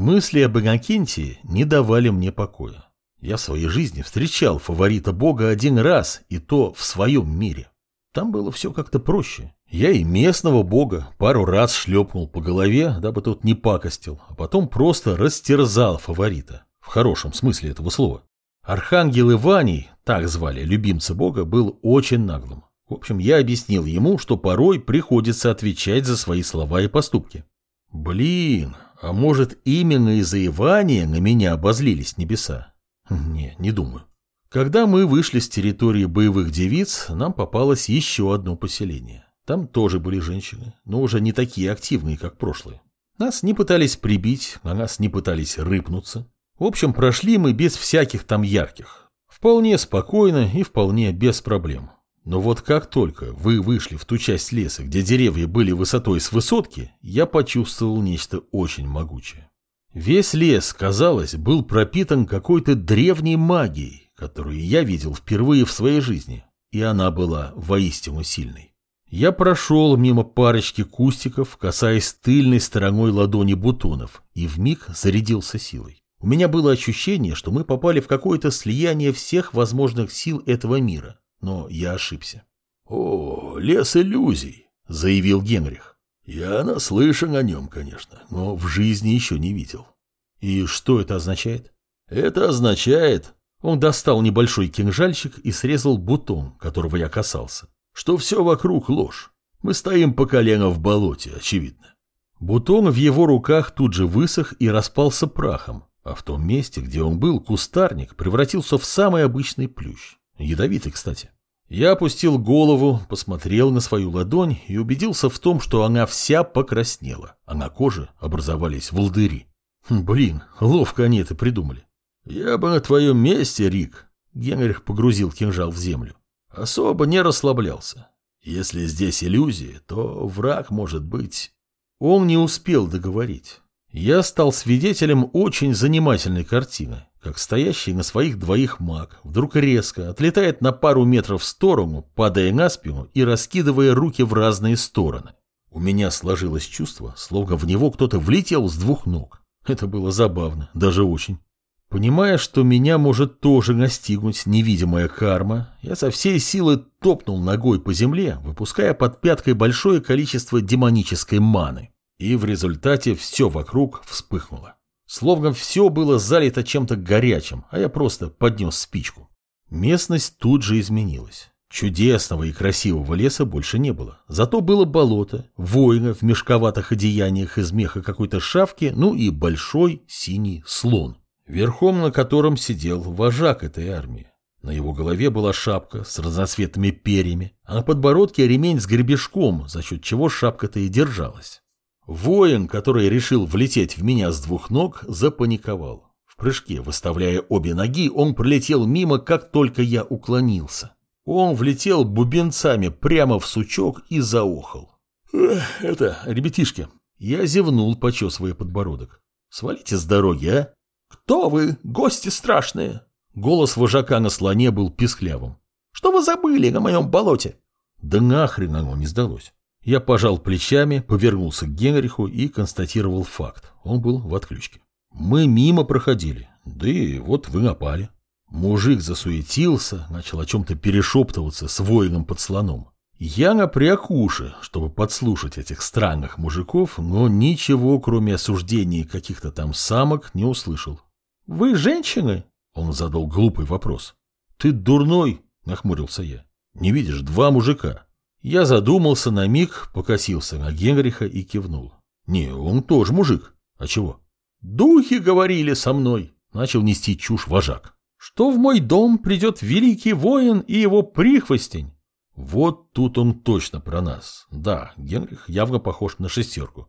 Мысли об Иннокентии не давали мне покоя. Я в своей жизни встречал фаворита бога один раз, и то в своем мире. Там было все как-то проще. Я и местного бога пару раз шлепнул по голове, дабы тот не пакостил, а потом просто растерзал фаворита. В хорошем смысле этого слова. Архангел Иваний, так звали любимца бога, был очень наглым. В общем, я объяснил ему, что порой приходится отвечать за свои слова и поступки. Блин, а может именно из-за Ивания на меня обозлились небеса? Не, не думаю. Когда мы вышли с территории боевых девиц, нам попалось еще одно поселение. Там тоже были женщины, но уже не такие активные, как прошлые. Нас не пытались прибить, на нас не пытались рыпнуться. В общем, прошли мы без всяких там ярких. Вполне спокойно и вполне без проблем. Но вот как только вы вышли в ту часть леса, где деревья были высотой с высотки, я почувствовал нечто очень могучее. Весь лес, казалось, был пропитан какой-то древней магией, которую я видел впервые в своей жизни, и она была воистину сильной. Я прошел мимо парочки кустиков, касаясь тыльной стороной ладони бутонов, и вмиг зарядился силой. У меня было ощущение, что мы попали в какое-то слияние всех возможных сил этого мира, но я ошибся. «О, лес иллюзий», — заявил Генрих. «Я наслышан о нем, конечно, но в жизни еще не видел». «И что это означает?» «Это означает, он достал небольшой кинжальчик и срезал бутон, которого я касался. Что все вокруг ложь. Мы стоим по колено в болоте, очевидно. Бутон в его руках тут же высох и распался прахом, а в том месте, где он был, кустарник превратился в самый обычный плющ. Ядовитый, кстати. Я опустил голову, посмотрел на свою ладонь и убедился в том, что она вся покраснела, а на коже образовались волдыри. Блин, ловко они это придумали. «Я бы на твоем месте, Рик», — Генрих погрузил кинжал в землю, — «особо не расслаблялся. Если здесь иллюзии, то враг может быть...» Он не успел договорить. Я стал свидетелем очень занимательной картины, как стоящий на своих двоих маг вдруг резко отлетает на пару метров в сторону, падая на спину и раскидывая руки в разные стороны. У меня сложилось чувство, словно в него кто-то влетел с двух ног. Это было забавно, даже очень. Понимая, что меня может тоже настигнуть невидимая карма, я со всей силы топнул ногой по земле, выпуская под пяткой большое количество демонической маны. И в результате все вокруг вспыхнуло. Словно все было залито чем-то горячим, а я просто поднес спичку. Местность тут же изменилась. Чудесного и красивого леса больше не было. Зато было болото, воина в мешковатых одеяниях из меха какой-то шавки, ну и большой синий слон верхом на котором сидел вожак этой армии. На его голове была шапка с разноцветными перьями, а на подбородке ремень с гребешком, за счет чего шапка-то и держалась. Воин, который решил влететь в меня с двух ног, запаниковал. В прыжке, выставляя обе ноги, он пролетел мимо, как только я уклонился. Он влетел бубенцами прямо в сучок и заохал. «Это, ребятишки!» Я зевнул, почесывая подбородок. «Свалите с дороги, а!» «Кто вы, гости страшные?» Голос вожака на слоне был писклявым. «Что вы забыли на моем болоте?» Да нахрен оно не сдалось. Я пожал плечами, повернулся к Генриху и констатировал факт. Он был в отключке. Мы мимо проходили, да и вот вы напали. Мужик засуетился, начал о чем-то перешептываться с воином под слоном. Я напряг уши, чтобы подслушать этих странных мужиков, но ничего, кроме осуждений каких-то там самок, не услышал. «Вы женщины?» — он задал глупый вопрос. «Ты дурной?» — нахмурился я. «Не видишь, два мужика». Я задумался на миг, покосился на Генриха и кивнул. «Не, он тоже мужик. А чего?» «Духи говорили со мной», — начал нести чушь вожак. «Что в мой дом придет великий воин и его прихвостень. Вот тут он точно про нас. Да, Генрих явно похож на шестерку.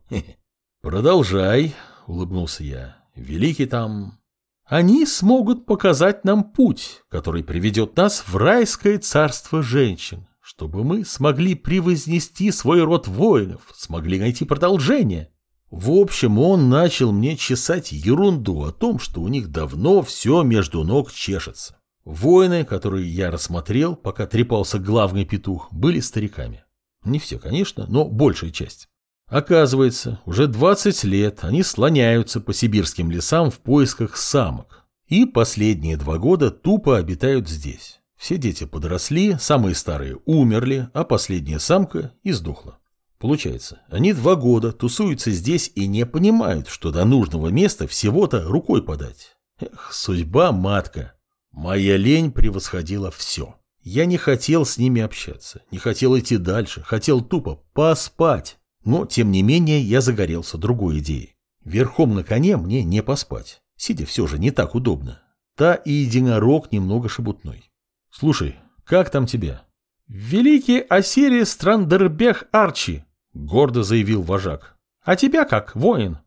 Продолжай, улыбнулся я. Великий там... Они смогут показать нам путь, который приведет нас в райское царство женщин, чтобы мы смогли превознести свой род воинов, смогли найти продолжение. В общем, он начал мне чесать ерунду о том, что у них давно все между ног чешется. Воины, которые я рассмотрел, пока трепался главный петух, были стариками. Не все, конечно, но большая часть. Оказывается, уже 20 лет они слоняются по сибирским лесам в поисках самок. И последние два года тупо обитают здесь. Все дети подросли, самые старые умерли, а последняя самка и сдохла. Получается, они два года тусуются здесь и не понимают, что до нужного места всего-то рукой подать. Эх, судьба матка. Моя лень превосходила все. Я не хотел с ними общаться, не хотел идти дальше, хотел тупо поспать. Но, тем не менее, я загорелся другой идеей. Верхом на коне мне не поспать. Сидя все же не так удобно. Та и единорог немного шебутной. Слушай, как там тебя? Великий Осирис Страндербех Арчи, Гордо заявил вожак. А тебя как, воин?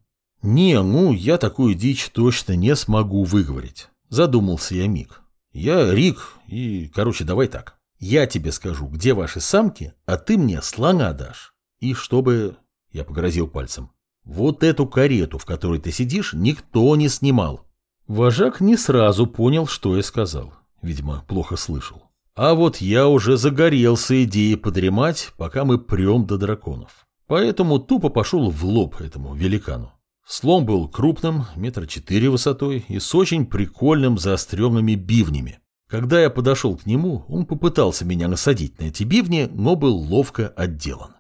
Не, ну, я такую дичь точно не смогу выговорить. Задумался я миг. Я Рик, и, короче, давай так. Я тебе скажу, где ваши самки, а ты мне слона дашь. И чтобы... Я погрозил пальцем. Вот эту карету, в которой ты сидишь, никто не снимал. Вожак не сразу понял, что я сказал. Видимо, плохо слышал. А вот я уже загорелся идеей подремать, пока мы прем до драконов. Поэтому тупо пошел в лоб этому великану. Слон был крупным, метр четыре высотой и с очень прикольным заостренными бивнями. Когда я подошел к нему, он попытался меня насадить на эти бивни, но был ловко отделан.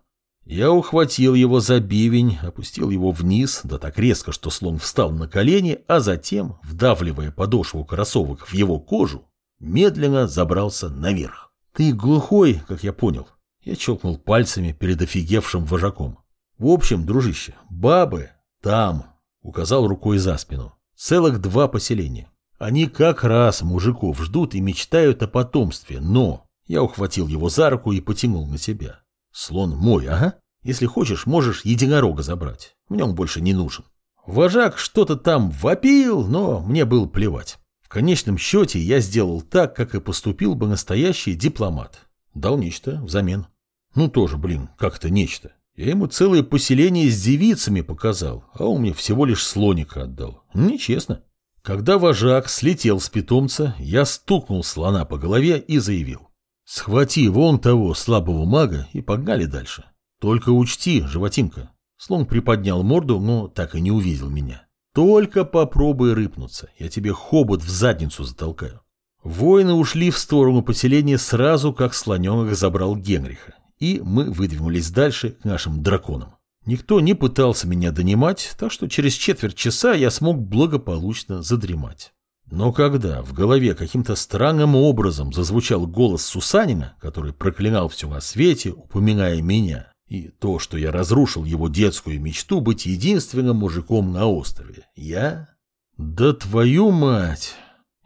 Я ухватил его за бивень, опустил его вниз, да так резко, что слон встал на колени, а затем, вдавливая подошву кроссовок в его кожу, медленно забрался наверх. «Ты глухой, как я понял». Я челкнул пальцами перед офигевшим вожаком. «В общем, дружище, бабы там», — указал рукой за спину. «Целых два поселения. Они как раз мужиков ждут и мечтают о потомстве, но...» Я ухватил его за руку и потянул на себя. «Слон мой, ага. Если хочешь, можешь единорога забрать. Мне он больше не нужен». Вожак что-то там вопил, но мне было плевать. Конечном счете я сделал так, как и поступил бы настоящий дипломат. Дал нечто взамен. Ну тоже, блин, как это нечто. Я ему целое поселение с девицами показал, а он мне всего лишь слоника отдал. Нечестно. Когда вожак слетел с питомца, я стукнул слона по голове и заявил. Схвати вон того слабого мага и погнали дальше. Только учти, животинка. Слон приподнял морду, но так и не увидел меня. Только попробуй рыпнуться, я тебе хобот в задницу затолкаю. Воины ушли в сторону поселения сразу, как слоненок забрал Генриха, и мы выдвинулись дальше к нашим драконам. Никто не пытался меня донимать, так что через четверть часа я смог благополучно задремать. Но когда в голове каким-то странным образом зазвучал голос Сусанина, который проклинал все на свете, упоминая меня, и то, что я разрушил его детскую мечту быть единственным мужиком на острове. Я? Да твою мать!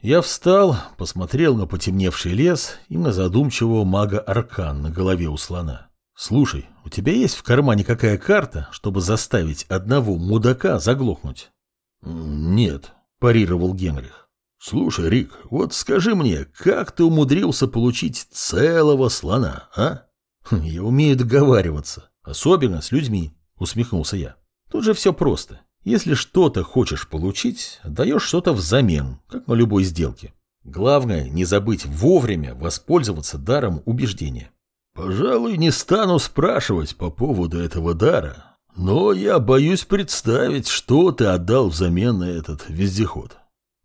Я встал, посмотрел на потемневший лес и на задумчивого мага Аркан на голове у слона. Слушай, у тебя есть в кармане какая карта, чтобы заставить одного мудака заглохнуть? Нет, парировал Генрих. Слушай, Рик, вот скажи мне, как ты умудрился получить целого слона, а? Хм, «Я умею договариваться, особенно с людьми», — усмехнулся я. «Тут же все просто. Если что-то хочешь получить, даешь что-то взамен, как на любой сделке. Главное, не забыть вовремя воспользоваться даром убеждения». «Пожалуй, не стану спрашивать по поводу этого дара, но я боюсь представить, что ты отдал взамен на этот вездеход».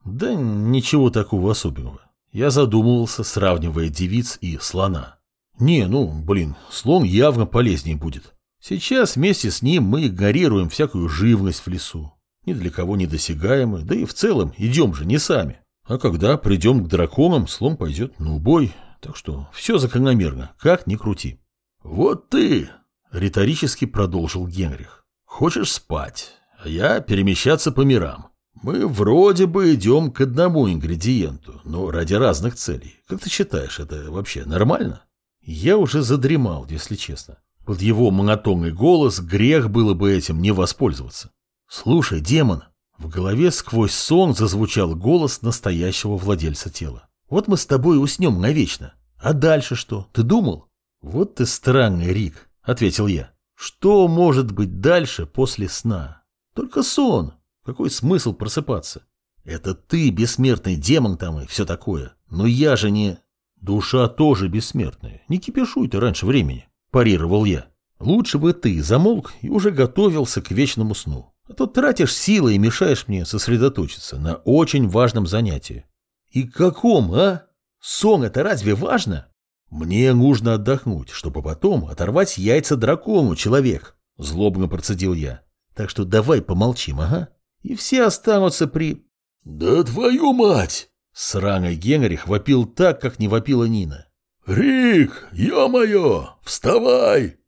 «Да ничего такого особенного. Я задумывался, сравнивая девиц и слона. Не, ну, блин, слон явно полезнее будет. Сейчас вместе с ним мы игнорируем всякую живность в лесу. Ни для кого не досягаемы, да и в целом идем же не сами. А когда придем к драконам, слон пойдет на убой. Так что все закономерно, как ни крути. Вот ты, риторически продолжил Генрих. Хочешь спать, а я перемещаться по мирам. Мы вроде бы идем к одному ингредиенту, но ради разных целей. Как ты считаешь, это вообще нормально? Я уже задремал, если честно. Под его монотонный голос грех было бы этим не воспользоваться. «Слушай, демон!» В голове сквозь сон зазвучал голос настоящего владельца тела. «Вот мы с тобой уснем навечно. А дальше что? Ты думал?» «Вот ты странный, Рик», — ответил я. «Что может быть дальше после сна? Только сон. Какой смысл просыпаться? Это ты, бессмертный демон там и все такое. Но я же не...» «Душа тоже бессмертная. Не кипишуй ты раньше времени», – парировал я. Лучше бы ты замолк и уже готовился к вечному сну. А то тратишь силы и мешаешь мне сосредоточиться на очень важном занятии. И каком, а? Сон это разве важно? Мне нужно отдохнуть, чтобы потом оторвать яйца дракону, человек. Злобно процедил я. Так что давай помолчим, ага. И все останутся при... Да твою мать! Сраный Генрих вопил так, как не вопила Нина. «Рик, ё-моё, вставай!